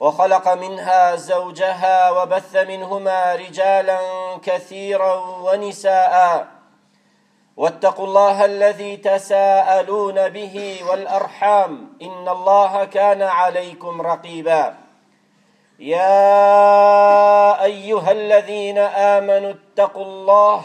وخلق منها زوجها وبث منهما رجالا كثيرا ونساء واتقوا الله الذي تساءلون به والأرحام إن الله كان عليكم رقيبا يا أيها الذين آمنوا اتقوا الله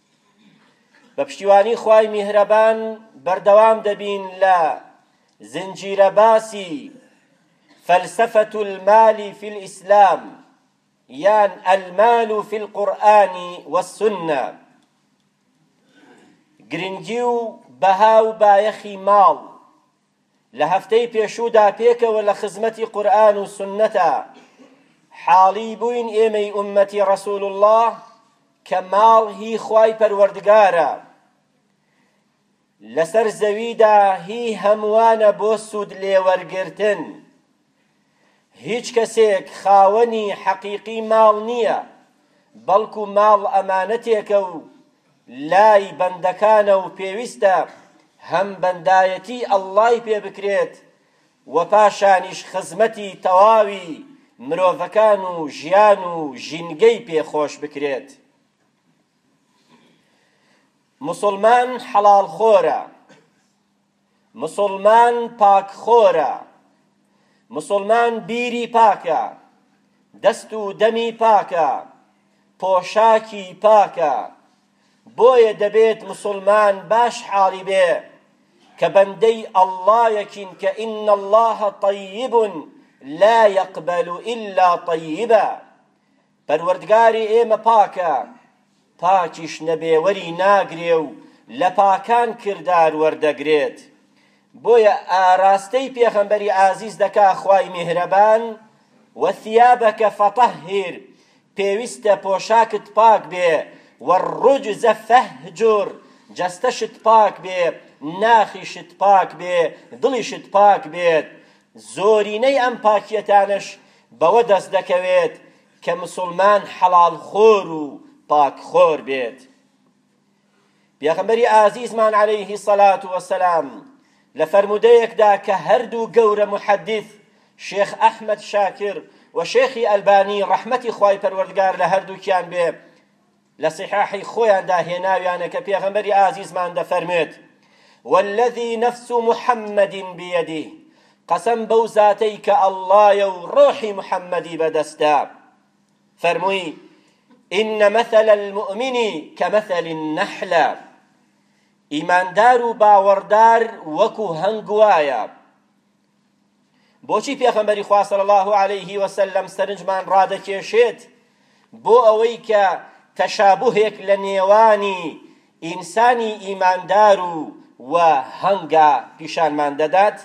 بە پشتیوانی خوای میهرەبان بەردەوام دەبین لە زنجیرە باسی فەلسەفە المالی فی الئیسلام یان المال فی القرآن والسنە گرنگی و بەها و بایەخی ماڵ لە هەفتەی پێشوودا پێکەوە لە خزمەتی قورئان و سوننەتا حاڵی بووین ئێمەی ئوممەتی ڕەسول اللە کە ماڵ هی خوای پەروەردگارە لەسەر زەویدا هی هەمووانە بۆ سوود لێوەرگرتن هیچ کەسێک خاوەنی حەقیقی ماڵ نییە، بەڵکو ماڵ ئەمانەتێکە و لای بەندەکانە و پێویستە هەم بەندایەتیی اللەی پێ بکرێت و پاشانیش خزمەتی تەواوی مرۆڤەکان و ژیان و ژینگەی پێ خۆش بکرێت. موسڵمان حەڵاڵخۆرە. موسڵمان پاک خۆرە موسڵمان بیری پاکە دەست و دەمی پاکە پۆشاکی پاکە بۆیە دەبێت موسڵمان باش حاڵی بێ کە بەندەی ئەڵڵایەکین کە ئین الله طیب لا یقبل الا طیبا پەروەردگاری ئێمە پاکە، پاکیش نەبێ وەری ناگرێ و لە پاکان کردار وەردەگرێت، بۆیە ئاراستەی پێغەمبەری ئازیز دەکا خوای میهرەبان، وثیابک فطهر، پێویستە پۆشاکت پاک بێ، والرجز فهجر، جەستەشت پاک بێ، ناخیشت پاک بێ، دڵیشت پاک بێت، زۆرینەی ئەم پاکیەتانەش بەوە دەست دەکەوێت کە مسوڵمان حەڵاڵ خۆر و پاک خۆر بێت پێغەمبەری ئازیزمان عەلەیه سەلات وەسەلام لە فەرموودەیەکدا کە هەردوو گەورە محەدیث شێخ ئەحمد شاکر و شێخی ئەلبانی ڕەحمەتی خوای پەروەردگار لە هەردووکیان بێ لە صحاحی خۆیاندا هێناویانە کە پێغەمبەری ئازیزمان دەفەرموێت والذی نفس محمد بیده قەسەم بەو زاتەی کە ئەڵڵایە و ڕۆحی محەممەدی بەدەستە فەرمووی إن مثل المؤمن كمثل النحلة ئیماندار و باوەڕدار وەکو هەنگوایە بۆچی پێغەمبەری خوا صلی اللە علیه وسلم سەرنجمان ڕادەکێشێت بۆ ئەوەی کە تەشابوهێک لە نێوانی ئینسانی ئیماندار و و هەنگا پیشانمان دەدات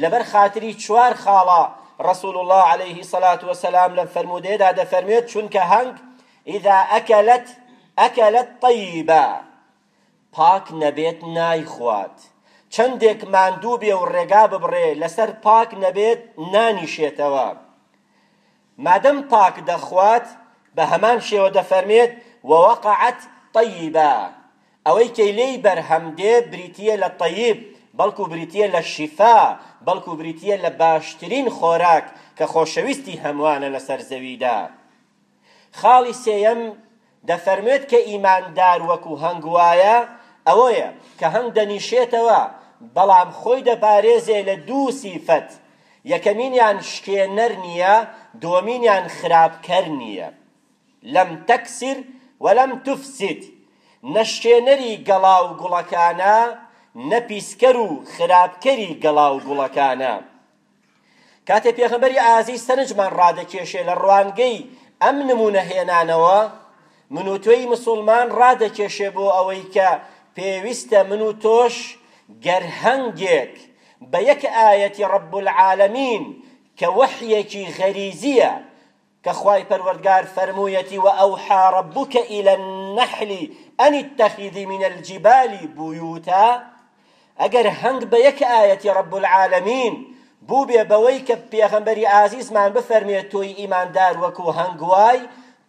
لەبەر خاتری چوار خاڵە رسول الله عليه صلاة وسلام لەم فەرمودەیەدا دەفەرموێت چونکە هەنگ إذا أكلت أكلت طيبا پاک نەبێت نایخوات. چەندێک ماندوو بێ و ڕێگا ببڕێ لەسەر پاک نەبێت نانیشێتەوە. مادەم پاک دەخوات بە هەمان شێوە دەفەرمێت، ووقعت طیبا. ئەوەی کە لێی بەرهەم دێ بریتییە لە طیب، بەڵکو بریتییە لە شیفا، بەڵکو بریتییە لە باشترین خۆراک کە خۆشەویستی هەمووانە لەسەر زەویدا. خاڵی سێیەم دەفەرموێت کە ئیماندار وەکو هەنگ وایە، ئەوەیە کە هەنگ دەنیشێتەوە بەڵام خۆی دەپارێزێ لە دوو سیفەت، یەکەمینیان شکێنەر نییە، دووەمینیان خراپکەر نییە، لم تکسر ولم تفسد، نە شکێنەری گەڵا و گوڵەکانە، نە پیسکەر و خراپکەری گەڵا و گوڵەکانە. کاتێ پێغەمبەری ئازیز سەرنجمان ڕادەکێشێ لە ڕوانگەی ئەم نموونە هێنانەوە من و تۆی مسوڵمان ڕادەکێشێ بۆ ئەوەی کە پێویستە من و تۆش گەر هەنگێک بە یەک ئایەتی ڕەب العالەمین کە وەحیەکی غەریزیە کە خوای پەروەردگار فەرموویەتی وئەوحا ربک الی النحل ان اتخذی من الجبال بیوتا ئەگەر هەنگ بە یەک ئایەتی رب العالمین بووبێ بەوەی کە پێغەمبەری ئازیزمان بفەرمێ تۆی ئیماندار وەکو هەنگ وای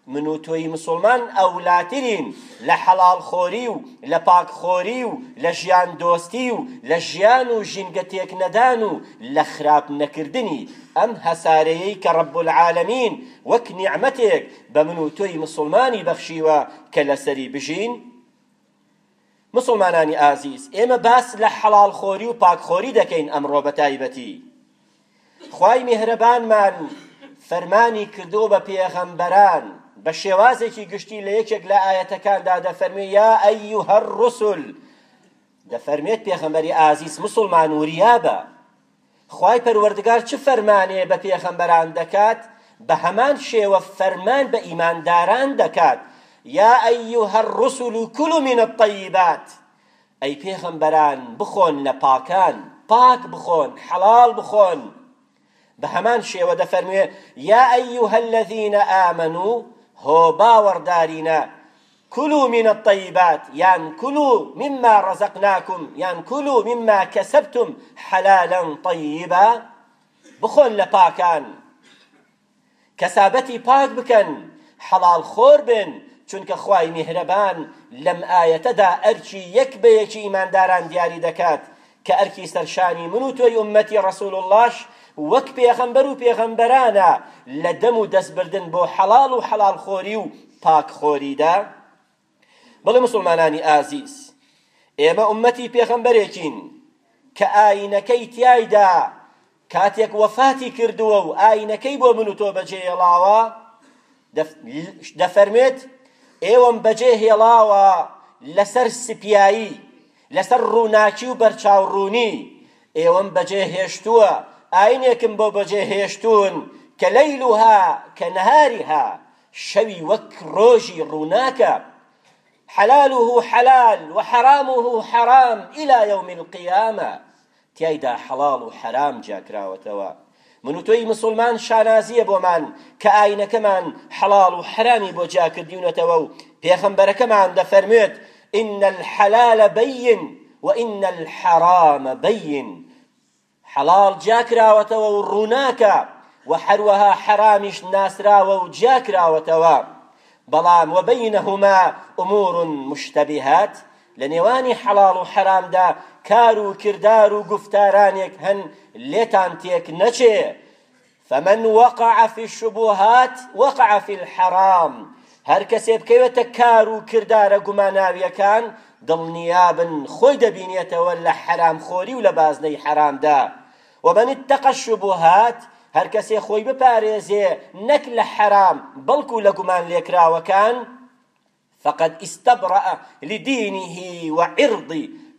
من و تۆی مسلمان ئەولاترین لە حەڵاڵ خۆری و لە پاک خۆری و لە ژیان دۆستی و لە ژیان و ژینگە تێک نەدان و لە خراپ نەکردنی ئەم هەسارەیەی کە رب العالمین وەک نیعمەتێک بە من و تۆی مسوڵمانی بەخشیوە کە لەسەری بژین؟ مسوڵمانانی ئازیز ئێمە باس لە حەڵاڵ خۆری و پاک خۆری دەکەین ئەمڕۆ بە تایبەتی خوای میهرەبانمان فەرمانی کردووە بە پێغەمبەران بە شێوازێکی گشتی لە یەکێک لە ئاەتەکاندا دەفەرمێ یا ئەیوهە الرسل دەفەرمێت پێغەمبەری ئازیز مسوڵمان وریابە خوای پەروەردگار چ فەرمانێ بە پێغەمبەران دەکات بە هەمان شێوە فەرمان بە ئیمانداران دەکات، یا ایها الرسل کلوا من الطیبات، ئەی پێغەمبەران بخۆن لە پاکان، پاک بخۆن، حەڵاڵ بخۆن، بە هەمان شێوە دەفەرموێ، یا ایها الذین آمنوا، هۆ باوەڕدارینە، کلوا من الطیبات یان کلوا مما رزقناکم یان کلوا مما کسبتم حلالا طیبا بخۆن لە پاکان کەسابەتی پاک بکەن حەڵاڵ خۆر بن چونکە خوای میهرەبان لەم ئایەتەدا ئەرکی یەک بە یەکی ئیمانداران دیاری دەکات کە ئەرکی سەرشانی من و تۆی ئوممەتی ڕەسول اللەش وەک پێغەمبەر و پێغەمبەرانە لە دەم و دەست بردن بۆ حەڵاڵ و حەڵاڵ خۆری و پاک خۆریدا؟ بەڵێ موسڵمانانی ئازیز ئێمە ئوممەتی پێغەمبەرێکین کە ئاینەکەی تیایدا کاتێک وەفاتی کردووە و ئاینەکەی بۆ من و تۆ بەجێ هێڵاوە، دەفەرموێت، ئێوەم بەجێ هێڵاوە لەسەر سپیایی، لەسەر ڕووناکی و بەرچاوڕوونی، ئێوەم بەجێ هێشتووە، ئاینێکم بۆ بەجێ هێشتوون کە لەیلها کەنهارها، شەوی وەک ڕۆژی ڕووناکە، حلالە حلال و حرامە حرام الی یوم القیامە، تیایدا حەڵاڵ و حەرام جیاکراوەتەوە، من و تۆی مسوڵمان شانازییە بۆمان کە ئاینەکەمان حەڵاڵ و حەرامی بۆ جیاکردیونەتەوە و پێخەمبەرەکەمان دەفەرموێت، ان الحلال بین و ان الحرام بین، حەڵاڵ جیاکراوەتەوە و ڕووناکە، وە هەروەها حەرامیش ناسراوە و جیاکراوەتەوە، بەڵام وبینهما امور مشتبهات، لە نێوانی حەڵاڵ و حەرامدا کار و کردار و گوفتارانێک هەن لێتان تێک نەچێ فمن وقع في الشبهات وقع في الحرام هەر کەسێ بکەوێتە کار و کردارە گوماناویەکان دڵنیابن خۆی دەبینێتەوە لە حەرام خۆری و لە بازنەی حەرامدا ومن اتقى الشبهات هەر کەسێ خۆی بپارێزێ نەک لە حەرام بەڵکو لە گومان لێکراوەکان فقد استبرئ لدینه و عرض،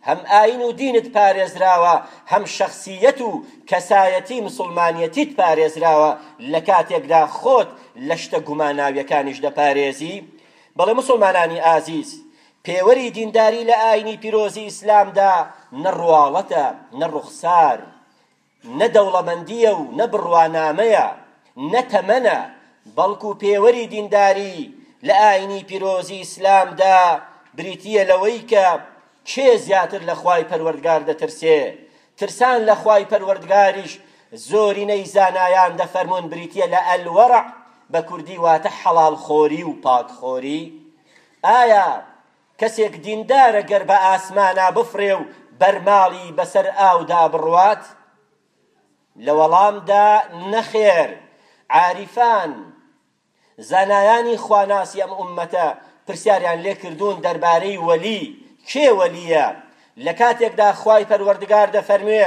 هەم ئاین و دینت پارێزراوە هەم شەخسیەت و کەسایەتی مسوڵمانیەتیت پارێزراوە، لەکاتێکدا خۆت لە شتە گوماناویەکانیش دەپارێزی؟ بەڵێ مسوڵمانانی ئازیز، پێوەری دینداری لە ئاینی پیرۆزی ئیسلامدا نە ڕواڵەتە نە ڕوخسار، نە دەوڵەمەندییە و نە بڕوانامەیە، نە تەمەنە، بەڵکو پێوەری دینداری لە ئایینی پیرۆزی ئیسلامدا بریتییە لەوەی کە کێ زیاتر لە خوای پەروەردگار دەترسێ، ترسان لە خوای پەروەردگاریش زۆرینەی زانایان دەفەرموون بریتییە لە الورع، بە کوردی واتە حەڵاڵخۆری و پاکخۆری. ئایا. کەسێک دیندارە گەر بە ئاسمانا بفڕێ و بەرماڵی بەسەر ئاودا بڕوات؟ لە وەڵامدا نەخێر، عاریفان، زانایانی خواناسی ئەم ئوممەتە پرسیاریان لێ کردوون دەربارەی وەلی، کێ وەلییە؟ لە کاتێکدا خوای پەروەردگار دەفەرموێ،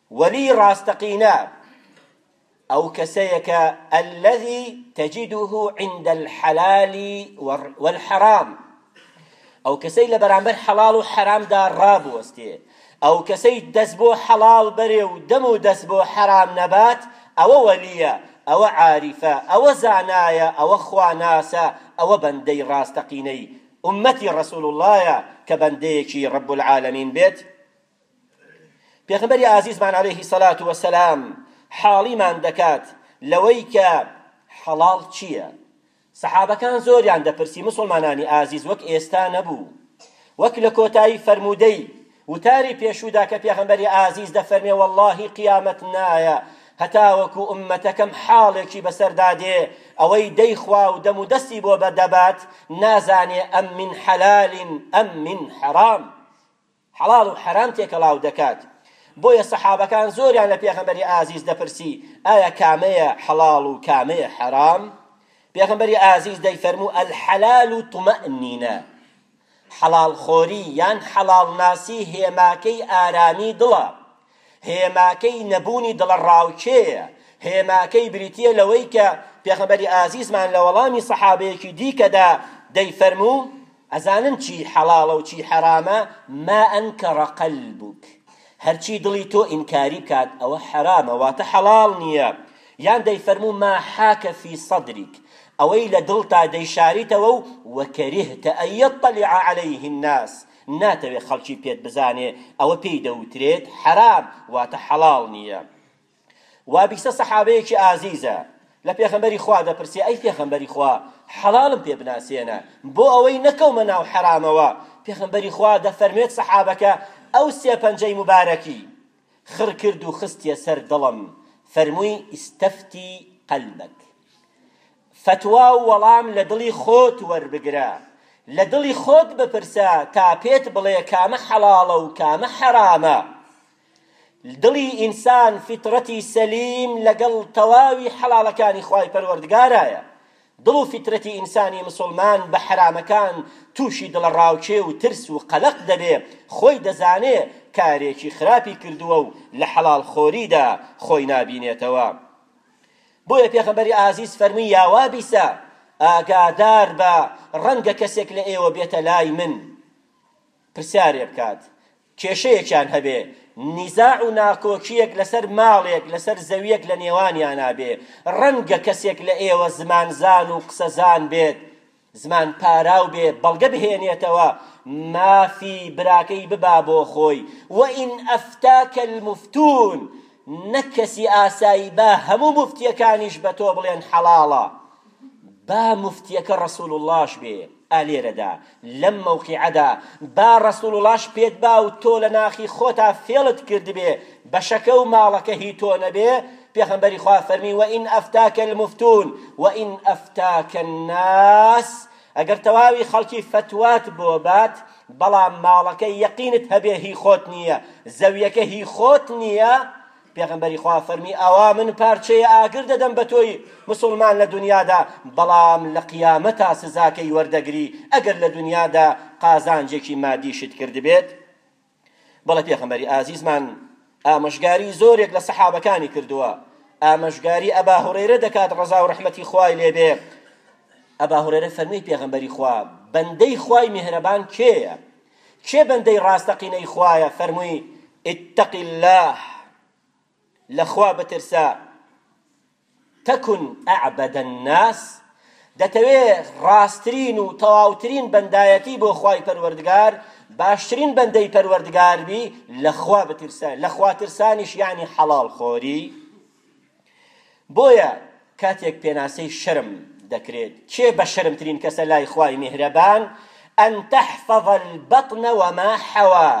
ولی ڕاستەقینە ئەو کەسەیەکە الذی تجده عند الحلال والحرام ئەو کەسەی لە بەرامبەر حەڵاڵ و حەرامدا ڕابوەستێ ئەو کەسەی دەست بۆ حەڵاڵ بەرێ و دەم و دەست بۆ حەرام نەبات ئەوە وەلیە ئەوە عاریفە ئەوە زانایە ئەوە خواناسە ئەوە بەندەی ڕاستەقینەی ئومەتی ڕەسول اللەیە کە بەندەیەکی ڕەب العالەمین بێت پێغەمبەری ئازیزمان عەلەیهی سەلات وەسەلام حاڵیمان دەکات لەوەی کە حەڵاڵ چییە سەحابەکان زۆریان دەپرسی مسلمانانی ئازیز وەک ئێستا نەبوو وەک لە کۆتایی فەرموودەی وتاری پێشودا کە پێغەمبەری ئازیز دەفەرمێ واللهی قیامەت نایە هەتاوەکو ئومەتەکەم حاڵێکی بەسەردا دێ ئەوەی دەی خوا و دەم و دەستی بۆ بەدەبات نازانێ ئەم من حەلالین ئەم من حەرام حەڵاڵ و حەرام تێکەڵاو دەکات بۆیە سەحابەکان زۆریان لە پێغەمبەری ئازیز دەپرسی ئایا کامەیە حەڵاڵ و کامەیە حەرام پێغەمبەری ئازیز دەیفەرموو الحلال طمأنینە حەڵاڵ خۆری یان حەڵاڵ ناسی هێماکەی ئارامی دڵە هێماکەی نەبوونی دڵەڕاوکێیە، هێماکەی بریتییە لەوەی کە پێغەمبەری ئازیزمان لە وەڵامی سەحابەیەکی دیکەدا دەیفەرموو، ئەزانم چی حەڵاڵە و چی حەرامە، ما ئەنکەڕ قەلبوک، هەرچی دڵی تۆ ئینکاری بکات ئەوە حەرامە، واتە حەڵاڵ نییە، یان دەیفەرموو، ما حاک فی صدرک، ئەوەی لە دڵتا دەیشاریتەوە و، وکرهت ان یطلع علیه الناس، ناتەوێ خەڵکی پێت بزانێ ئەوە پێی دەوترێت حەرام واتە حەڵاڵ نیە وابیستە سەحابەیەکی ئازیزە لە پێخەمبەری خوا دەپرسێ ئەی پێخەمبەری خوا حەڵاڵم پێ بناسێنە بۆ ئەوەی نەکەومە ناو حەرامەوە پێخەمبەری خوا دەفەرموێت سەحابەکە ئەو سێ پەنجەی موبارەکی خڕ کرد و خستیە سەر دڵم فەرمووی استفتی قلبک فتوا و وەڵام لە دڵی خۆت وەربگرە لە دڵی خۆت بپرسە تا پێت بڵێ کامە حەڵاڵە و کامە حەرامە دڵی ئینسان فیتڕەتی سەلیم لەگەڵ تەواوی حەڵاڵەکانی خوای پەروەردگارایە دڵ و فیترەتی ئینسانی مسوڵمان بە حەرامەکان تووشی دڵەڕاوکێ و ترس و قەلەق دەبێ، خۆی دەزانێ کارێکی خراپی کردووە و لە حەڵاڵخۆریدا خۆی نابینێتەوە. بۆیە پێغەمبەری ئازیز فەرمووی، یاوا بیسە، ئاگادار بە، ڕەنگە کەسێک لە ئێوە بێتە لای من پرسیارێ بکات، کێشەیەکیان هەبێ، نیزاع و ناکۆکییەک لەسەر ماڵێک، لەسەر زەوییەک لە نێوانیانا بێ، ڕەنگە کەسێک لە ئێوە زمانزان و قسەزان بێت، زمان پاراو بێ، بەڵگە بهێنێتەوە، مافی براکەی ببا بۆ خۆی، وەئین ئەفتاک المفتون، نەک کەسی ئاسایی، با هەموو موفتییەکانیش بە تۆ بڵێن حەڵاڵە. با موفتیەکە رەسوڵوڵاش بێ ئالێرەدا لەم مەوقیعەدا با رەسوڵوڵاش پێت با و تۆ لە ناخی خۆتا فێڵت کردبێ بەشەکە و ماڵەکە هی تۆ نەبێ پێخەمبەری خوا فەرمی وئین ئەفتاکە المفتون وئین ئەفتاکە الناس ئەگەر تەواوی خەڵکی فەتوات بۆ بات بەڵام ماڵەکە یەقینت هەبێ هی خۆت نییە زەویەکە هی خۆت نییە پێغەمبەری خوا فەرمی ئەوا من پارچەیە ئاگر دەدەم بە تۆی مسوڵمان لە دونیادا بەڵام لە قیامەتا سزاکەی وەردەگری ئەگەر لە دونیادا قازانجێکی مادیشت کردبێت بەڵێ پێغەمبەری ئازیزمان ئامۆژگاری زۆرێک لە سەحابەکانی کردووە ئامۆژگاری ئەبا هورەیرە دەکات ڕەزا و ڕەحمەتی خوای لێبێ ئەبا هورەیرە فەرمی پێغەمبەری خوا بەندەی خوای میهرەبان کێیە کێ بەندەی ڕاستەقینەی خوایە فەرمووی اتق اللە لەخوا بترسە تەکن ئەعبەد الناس دەتەوێ ڕاستترین و تەواوترین بەندایەتی بۆ خوای پەروەردگار باشترین بەندەی پەروەردگار بی لەخوا بترسە لەخوا ترسانیش یعنی حەڵاڵ خۆری بۆیە کاتێک پێناسەی شەرم دەکرێت، کێ بەشەرمترین کەسە لای خوای میهرەبان، ان تحفظ البطن وما حوی،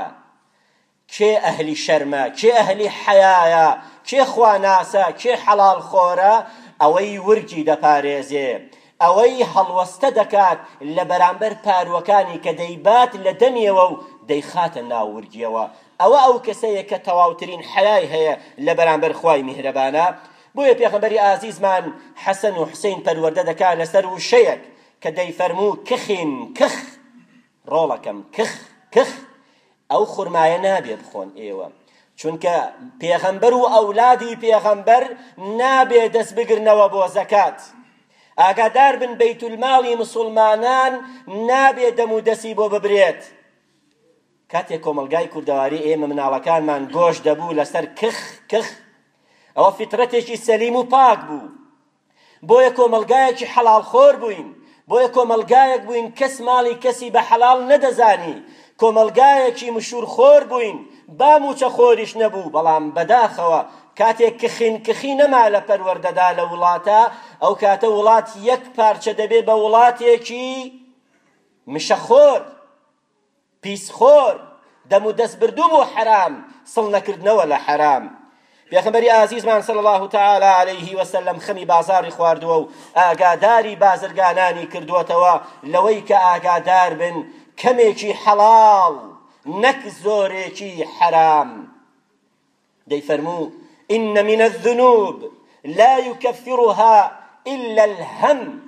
کێ ئەهلی شەرمە، کێ ئەهلی حەیایە، کێ خواناسە، کێ حەڵاڵ خۆرە، ئەوەی ورگی دەپارێزێ، ئەوەی هەڵوەستە دەکات لە بەرامبەر پارووەکانی کە دەیبات لە دەمیەوە و دەیخاتە ناو ورگیەوە، ئەوە ئەو کەسەیە کە تەواوترین حەیای هەیە لە بەرامبەر خوای میهرەبانا، بۆیە پێغەمبەری ئازیزمان حەسەن و حوسەین پەروەردە دەکا لەسەر وشەیەک کە دەیفەرموو کخین کخ ڕۆڵەکەم کخ کخ ئەو خورمایە نابێ بخۆن ئێوە چونکە پێغەمبەر و ئەولادی پێغەمبەر نابێ دەست بگرنەوە بۆ زەکات ئاگادار بن بەیت الماڵی مسلمانان نابێ دەم و دەسی بۆ ببرێت کاتێک کۆمەلگای کوردەواری ئێمە مناڵەکانمان گۆش دەبوو لەسەر کخ کخ ئەوە فیترەتێکی سەلیم و پاک بوو بۆیە کۆمەڵگایەکی حەڵاڵخۆر بووین، بۆیە کۆمەڵگایەک بووین کەس ماڵی کەسی بە حەڵاڵ نەدەزانی، کۆمەڵگایەکی مشوورخۆر بووین، با مووچەخۆریش نەبوو، بەڵام بەداخەوە کاتێک کخین کخی نەما لە پەروەردەدا لە وڵاتە، ئەو کاتە وڵات یەک پارچە دەبێ بە وڵاتێکی مشەخۆر. پیس خۆر دەمو دەست بردوو بۆ حەرام سڵ نەکردنەوە لە حەرام پێخەمبەری ئازیزمان صلی الله تعالی علیه وسلم خەمی بازاری خواردووە و ئاگاداری بازرگانانی کردووەتەوە لەوەی کە ئاگادار بن کەمێکی حەڵاڵ نەک زۆرێکی حەرام دەیفەرموو إن من الذنوب لا يكفرها إلا الهم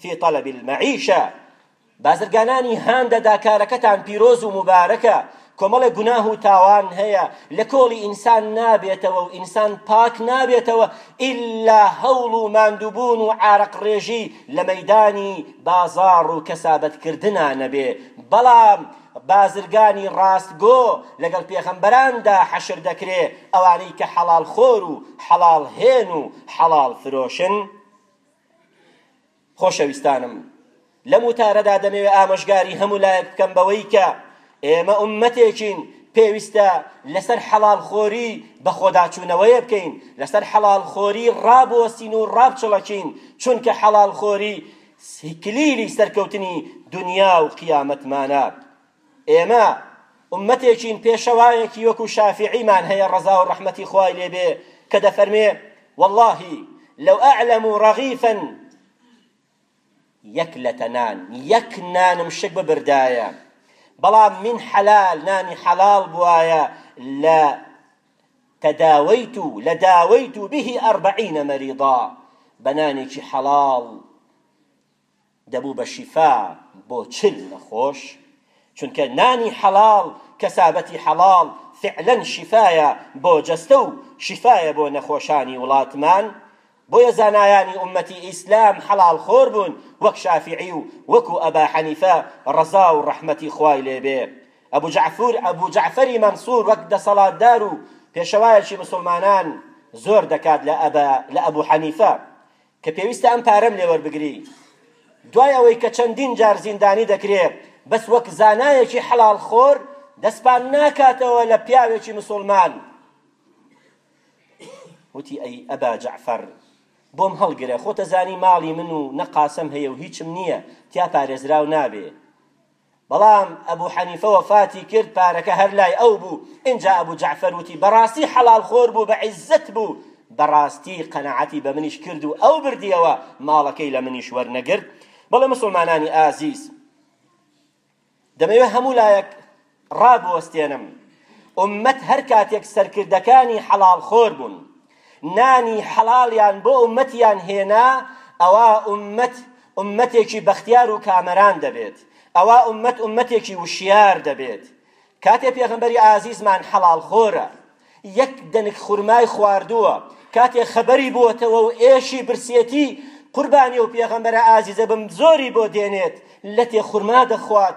فی طلب المعیشە بازرگانانی هاندە داکارەکەتان پیرۆز و مبارەکە کۆمەڵێک گوناه و تاوان هەیە لە کۆڵی ئینسان نابێتەوە و ئینسان پاک نابێتەوە ئللا هەوڵ و ماندوبوون و عارەق ڕێژی لە مەدانی بازاڕ و کەسابەتکردنا نەبێ بەڵام بازرگانی ڕاستگۆ لەگەڵ پێغەمبەراندا حەشر دەکرێ ئەوانەی کە حەڵال خۆر و حەڵال هێن و حەڵال فرۆشن خۆشەویستانم لەم وتارەدا دەمەوێت ئامۆژگاری هەموو لایەک بکەم بەوەی کە ئێمە ئومەتێکین پێویستە لەسەر حەڵال خۆری بە خۆداچوونەوەیە بکەین لەسەر حەڵال خۆری ڕابوەستین و ڕابچڵەکین چونکە حەڵال خۆری کلیلی سەرکەوتنی دنیا و قیامەتمانە ئێمە ئوممەتێکین پێشەوایەکی وەکو شافیعیمان هەیە ڕەزا و ڕەحمەتی خوای لێ بێ کە دەفەرمێ واللەه لو اعلم رغیفا یەک لەتە نان یەک نانم شک ببردایە بەڵام من حەلال نانی حەلال بوایە لە تداویت و لە داویت و به ئەربعینە مەریضا بەنانێکی حەڵاڵ دەبوو بە شیفا بۆ چل نەخۆش، چونکە نانی حەڵاڵ، کەسابەتی حەڵاڵ فیعلەن شیفایە بۆ جەستە و شیفایە بۆ نەخۆشانی وڵاتمان، بۆیە زانایانی ئوممەتی ئیسلام حەڵاڵخۆر بوون وەک شافیعی و وەکو ئەبا حەنیفە ڕەزا و ڕەحمەتی خوای لێ بێ، ئەبو جەعفور، ئەبو جەعفەری مەنسور وەک دەسەڵاتدار و پێشەوایەکی موسڵمانان زۆر دەکات لە ئەبا، لە ئەبو حەنیفە، کە پێویستە ئەم پارەم لێ وەربگری دوای ئەوەی کە چەندین جار زیندانی دەکرێ بەس وەک زانایەکی حەڵاڵ خۆر دەستپان ناکاتەوە لە پیاوێکی مسوڵمان وتی ئەی ئەبا جەعفەر بۆم هەڵگرە خۆتە زانی ماڵی من و نەقاسەم هەیە و هیچم نییە تیا پارێزراو نابێ بەڵام ئەبو حەنیفە وەفاتی کرد پارەکە هەر لای ئەو بوو ئینجا ئەبو جەعفەر وتی بەڕاستی حەڵاڵ خۆر بوو بە عیززەت بوو بەڕاستی قەناعەتی بە منیش کرد و ئەو بردیەوە ماڵەکەی لە منیش وەرنەگرت بەڵێ موسڵمانانی ئازیز دەمەوێت هەموو لایەک ڕابوەستێنم ئومەت هەر کاتێک سەرکردەکانی حەڵاڵ خۆر بوون نانی حەڵاڵیان بۆ ئوممەتیان هێنا ئەوا ئوممەت ئوممەتێکی بەختیار و کامەران دەبێت ئەوا ئوممەت ئوممەتێکی وشیار دەبێت کاتێ پێغەمبەری ئازیزمان حەڵاڵ خۆرە یەک دەنک خورمای خواردووە کاتێ خەبەری بووەتەوە و ئێشی برسێتی قوربانی و پێغەمبەرە ئازیزە بم زۆری بۆ دێنێت لەتێ خورما دەخوات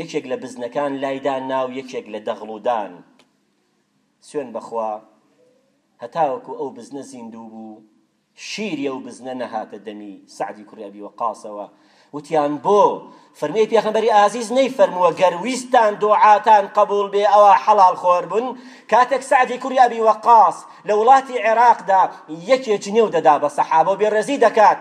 یەکێک لە بزنەکان لایدا ناو یەکێک لە دەغڵ و دان سوێن بەخوا هەتاوەکو ئەو بزنە زیندوو بوو شیری ئەو بزنە نەهاتە دەمی سەعدی کوڕی ئەبی وەقاسەوە وتیان بۆ فەرمی پێغەمبەری ئازیز نەی فەرمووە گەر ویستان دوعاتان قبول بێ ئەوە حەڵال خۆر بوون کاتێک سەعدی کوڕی ئەبی وەقاس لە وڵاتی عێراقدا یەکێ جنێو دەدا بە سەحابە و بێڕێزی دەکات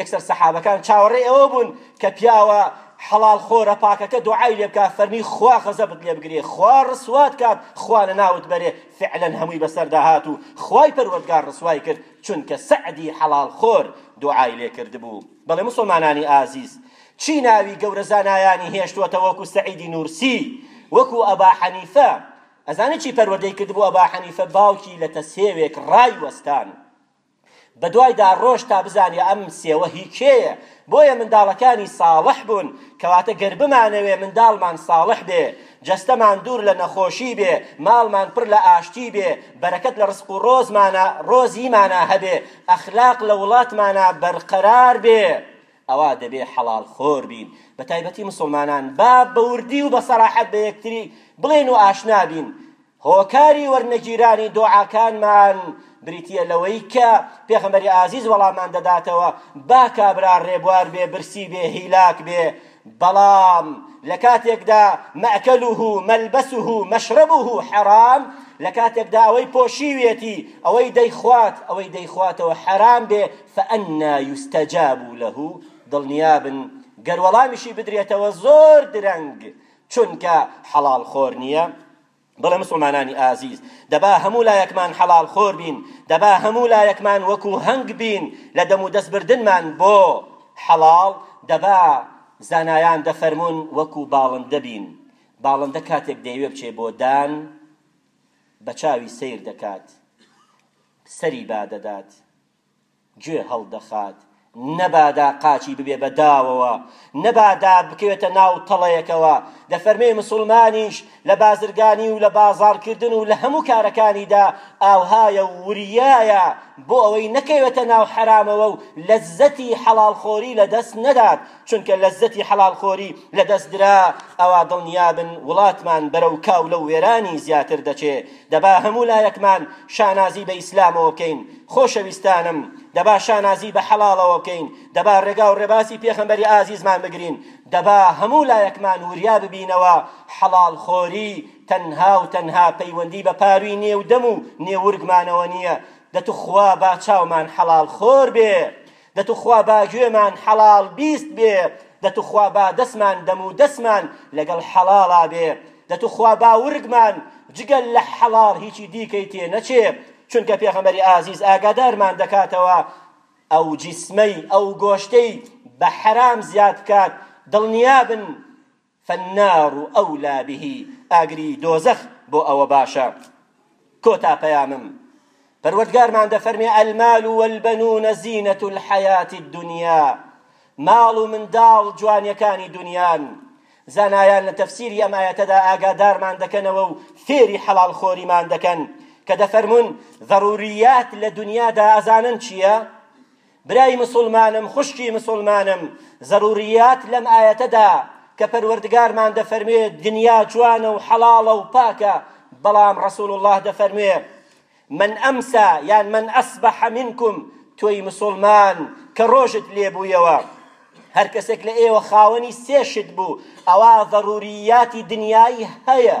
یەکسەر سەحابەکان چاوەڕێی ئەوە بوون کە پیاوە حەڵال خۆرە پاکەکە دوعای لێ بکات فەرمی خوا غەزەبت لێ بگرێ خوا ڕسوات کات خوا لە ناوت بەرێ فعلەن هەمووی بەسەردا هات و خوای پەروەردگار ڕسوای کرد چونکە سەعدی حەڵال خۆر دوعای لێ کردبوو بەڵێ موسڵمانانی ئازیز چی ناوی گەورە زانایانی هێشتووەتە وەکو سەعیدی نورسی وەکو ئەبا حەنیفە ئەزانی چی پەروەردەی کردبوو ئەبا حەنیفە باوکی لە تەسێوێک ڕای وەستان بەدوایدا ڕۆشت تا بزانێ ئەم سێوە هی کێیە، بۆیە منداڵەکانی ساڵح بوون، کەواتە گەر بمانەوێ منداڵمان ساڵح بێ، جەستەمان دوور لە نەخۆشی بێ، ماڵمان پڕ لە ئاشتی بێ، بەرەکەت لە ڕزق و ڕۆزمانا ڕۆزیمانا هەبێ، ئەخلاق لە وڵاتمانا بەرقەرار بێ، ئەوا دەبێ حەڵاڵ خۆر بین، بەتایبەتی موسڵمانان با بەوردی و بەسەراحەت بەیەکتری بڵێین و ئاشنا بین، هۆکاری وەرنەگیرانی دۆعاکانمان بریتییە لەوەی کە پێغەمبەری ئازیز وەڵاممان دەداتەوە با کابرا ڕێبوار بێ برسی بێ هیلاک بێ بەڵام لە کاتێکدا مەکەلوه مەلبەسه مەشرەبه حەرام لە کاتێکدا ئەوەی پۆشیوێتی ئەوەی دەیخوات ئەوەی دەیخواتەوە حەرام بێ فەئەنا یستەجاب لەه دڵنیابن گەر وەڵامیشی بدرێتەوە زۆر درەنگ چونکە حەڵاڵ خۆر نییە؟ بڵێ موسڵمانانی ئازیز دەبا هەموو لایەکمان حەڵاڵ خۆر بین، دەبا هەموو لایەکمان وەکو هەنگ بین لە دەم و دەست بردنمان بۆ حەڵاڵ، دەبا زانایان دەفەرموون وەکو باڵندە بین، باڵندە کاتێک دەیەوێ بچێ بۆ دان بە چاوی سەیر دەکات سەری با دەدات، گوێ هەڵدەخات، نەبادا قاچی ببێ بە داوەوە، نەبادا بکەوێتە ناو تەڵەیەکەوە، دەفەرمێ مسوڵمانیش لە بازرگانی و لە بازاڕکردن و لە هەموو کارەکانیدا ئاوهایە و وریایە بۆ ئەوەی نەکەوێتە ناو حەرامەوە و لەززەتی حەڵاڵخۆری لەدەست نەدات، چونکە لەززەتی حەڵاڵ خۆری لەدەست درا، ئەوا دڵنیابن وڵاتمان بەرەو کاولە و وێرانی زیاتر دەچێ، دەبا هەموو لایەکمان شانازی بە ئیسلامەوە بکەین، خۆشەویستانم دەبا شانازی بە حەڵاڵەوە بکەین، دەبا ڕێگا و ڕێبازی پێخەمبەری ئازیزمان بگرین، دەبا هەموو لایەکمان وریا ببینەوە حەڵاڵ خۆری تەنها و تەنها پەیوەندی بە پاروی نێو دەم و نێورگمانەوە نیە، دە توخوا با چاومان حەڵاڵ خۆر بێ دەتوخوا با گوێمان حەڵاڵ بیست بێ دەتوخوا با دەسمان دەم و دەسمان لەگەڵ حەڵاڵا بێ دەتوخوا با ورگمان جگە لە حەڵاڵ هیچی دیکەی تێ نەچێ چونکە پێغەمبەری ئازیز ئاگادارمان دەکاتەوە ئەو جیسمەی ئەو گۆشتەی بە حەرام زیاد بکات دڵنیابن فالنار اولی به ئاگری دۆزەخ بۆ ئەوە باشە کۆتا پەیامم پەروەردگارمان دەفەرمێ المال والبنون زینة الحیاة الدنیا ماڵ و منداڵ جوانیەکانی دنیان زانایان لە تەفسیری ئەم ئاەتەدا ئاگادارمان دەکەنەوە و فێری حەڵال خۆریمان دەکەن کە دەفەرمون ضروریات لە دنیادا ئەزانن چییە؟ برای مسوڵمانم خوشکی مسوڵمانم زەروریات لەم ئایەتەدا کە پەروەردگارمان دەفەرموێ دنیا جوانە و حەڵاڵە و پاکە بەڵام ڕسول الله دەفەرموێ من ئەمسا یان من ئەسبح منکم تۆی مسلمان کە ڕۆژت لێبوویەوە هەر کەسێک لە ئێوە خاوەنی سێشت بوو ئەوە ضروریاتی دنیای هەیە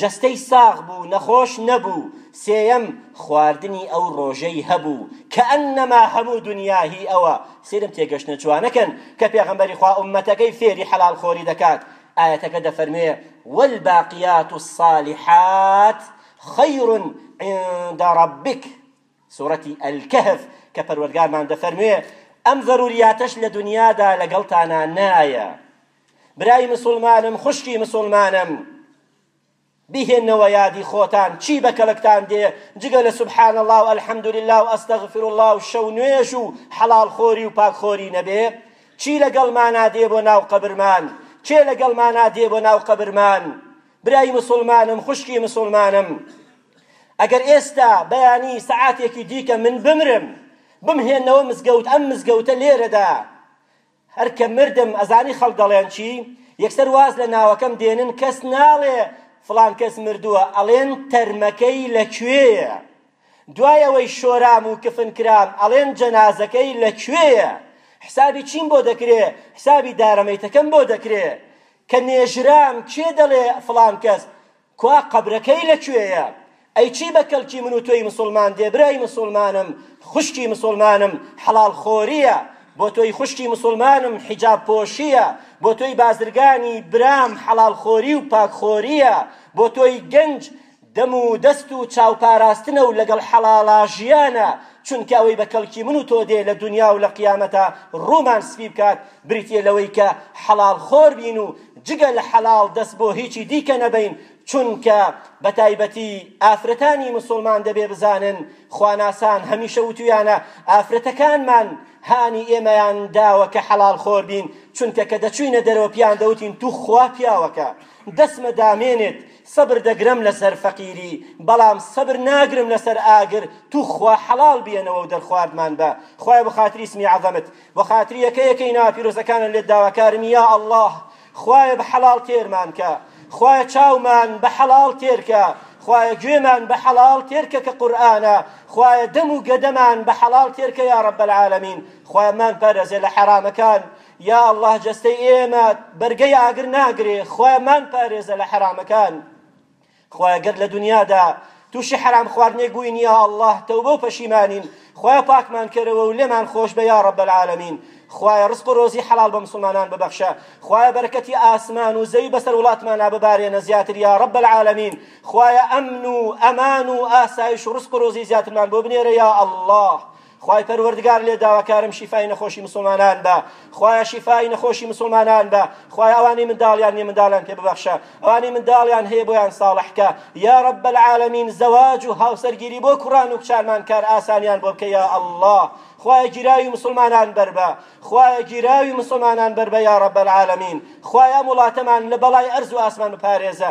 جەستەی ساغ بوو نەخۆش نەبوو سێیەم خواردنی ئەو ڕۆژەی هەبوو کەئەنەما هەموو دونیا هی ئەوە سەیرم تێگەشتنە جوانەکەن کە پێغەمبەری خوا ئوممەتەکەی فێری حەلال خۆری دەکات ئایەتەکە دەفەرموێ والباقیات الصالحات خیر عند ربک سورەتی الکهف کە پەروەرگارمان دەفەرموێ ئەم زەروریاتەش لە دونیادا لەگەڵتانا نایە برای مسوڵمانم خوشکی مسوڵمانم بیهێنەوە یادی خۆتان چی بە کەڵکتان دێ جگە لە سبحان الله و الحمد لله و استغفر الله و شەو نوێژ و حەڵاڵ خۆری و پاک خۆری نەبێ چی لەگەڵ مانا دێ بۆ ناو قەبرمان کێ لەگەڵ مانا دێ بۆ ناو قەبرمان برای مسلمانم خوشکی مسلمانم ئەگەر ئێستا بەیانی سعاتێکی دیکە من بمرم بمهێنەوە مزگەوت ئەم مزگەوتە لێرەدا هەر کە مردم ئەزانی خەڵک دەڵێن چی؟ یەکسەر واز لە ناوەکەم دێنن کەس ناڵێ فڵان کەس مردووە ئەڵێن تەرمەکەی لە کوێیە؟ دوای ئەوەی شۆرام و کفن کرام ئەڵێن جەنازەکەی لە کوێیە؟ حسابی چیم بۆ دەکرێ؟ حسابی دارەمەیتەکەم بۆ دەکرێ؟ کە نێژرام کێ دەڵێ فڵان کەس کوا قەبرەکەی لە کوێیە؟ ئەی چی بە کەڵکی من و تۆی مسوڵمان دێ برای مسوڵمانم خوشکی مسوڵمانم حەڵاڵ خۆریە بۆ تۆی خوشکی مسوڵمانم حیجاب پۆشیە بۆ تۆی بازرگانی برام حەڵاڵ خۆری و پاک خۆریە بۆ تۆی گەنج دەم و دەست و چاو پاراستنە و لەگەڵ حەڵاڵا ژیانە چونکە ئەوەی بە کەڵکی من و تۆ دێ لە دونیا و لە قیامەتا ڕوومان سپی بکات بریتیە لەوەی کە حەڵاڵ خۆر بین و جگە لە حەلال دەست بۆ هیچی دیکە نەبەین چونکە بە تایبەتی ئافرەتانی مسوڵمان دەبێ بزانن خواناسان هەمیشە وتویانە ئافرەتەکانمان هانی ئێمەیان داوە کە حەلال خۆر بین چونکە کە دەچوینە دەرەوە پیان دەوتین توخوا پیاوەکە دەسمە دامێنێت سەبر دەگرم لەسەر فەقیری بەڵام سەبر ناگرم لەسەر ئاگر توخوا حەلال بیەنەوە و دەرخواردمان بە خوایە بەخاتری اسمی عەزەمت بەخاتری یەکە یەکەی ناوە پیرۆزەکانت لێت داواکارم یا اللە خوایە بە حەڵاڵ تێرمان کە خوایە چاومان بە حەڵاڵ تێرکە خوایە گوێمان بە حەڵاڵ تێرکە کە قورئانە خوایە دەم و گەدەمان بە حەڵاڵ تێرکە یا رب العالمین خوایە مان پارێزێ لە حەرامەکان یا اللە جەستەی ئێمە بەرگەی ئاگر ناگرێ خوایە مان پارێزە لە حەرامەکان خوایە گەر لەدونیادا توشی حەرام خواردنێک بووین یا اللە تەوبە و پەشیمانین خوایە پاکمان کەرەوە و لێمان خۆش بە یا رب العالمین خوایە رزق و رۆزی حەلال بە مسوڵمانان ببەخشە خوایە بەرەکەتی ئاسمان و زەوی بەسەر وڵاتمانا ببارێنە زیاتر یا رب العالمین خوایە ئەمن و ئەمان و ئاسایش و رزق و رۆزی زیاترمان بۆ بنێرە یا اللە خوای پەروەردگار لێت داواکارم شیفای نەخۆشی مسوڵمانان بە خوایە شیفای نەخۆشی مسوڵمانان بە خوایە ئەوانەی منداڵیان نیە منداڵیان پێ ببەخشە ئەوانەی منداڵیان هەیە بۆیان ساڵح کە یا رب العالمین زەواج و هاوسەرگیری بۆ کوڕان و کچانمان کار ئاسانیان بۆ بکە یا اللە خوایە گیراوی مسوڵمانان بەربە خوایە گیراوی مسوڵمانان بەربە یا رب العالمین خوایە ئەم وڵاتەمان لە بەڵای ئەرز و ئاسمان بپارێزە